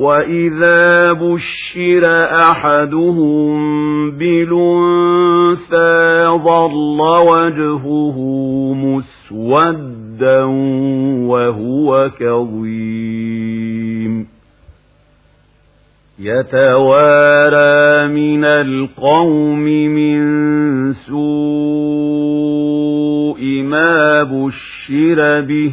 وإذا بشر أحدهم بلنثى ظل وجهه مسودا وهو كظيم يتوارى من القوم من سوء ما بشر به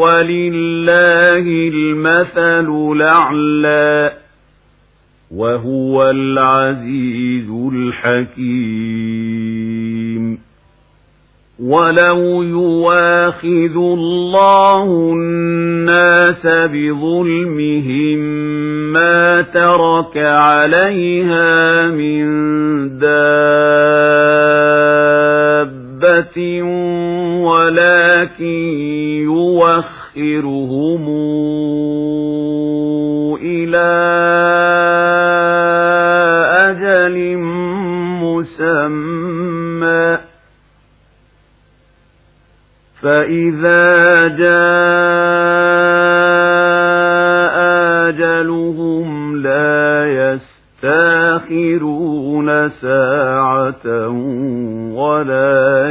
ولله المثل الأعلى وهو العزيز الحكيم ولو يواخذ الله الناس بظلمهم ما ترك عليها من دابة ولكن يوخرهم إلى أجل مسمى. فإذا جاء أجلهم لا يستأخرون ساعة ولا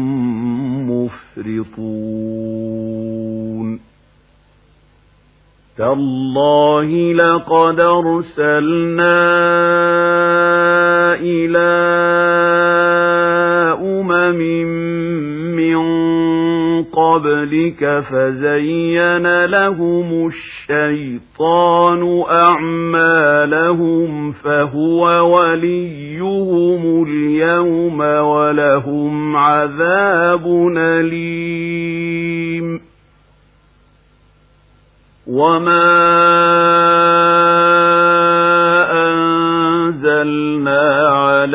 مفرطون تالله لقد أرسلنا قبلك فزين لهم الشيطان أعمالهم فهو وليهم اليوم ولهم عذاب أليم. وما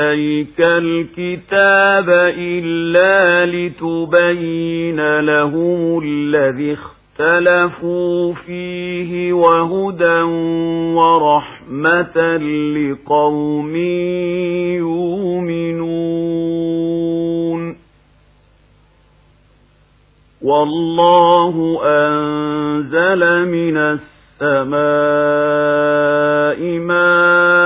عليك الكتاب إلا لتبين لهم الذي اختلفوا فيه وهدى ورحمة لقوم يؤمنون. والله أنزل من السماء ماء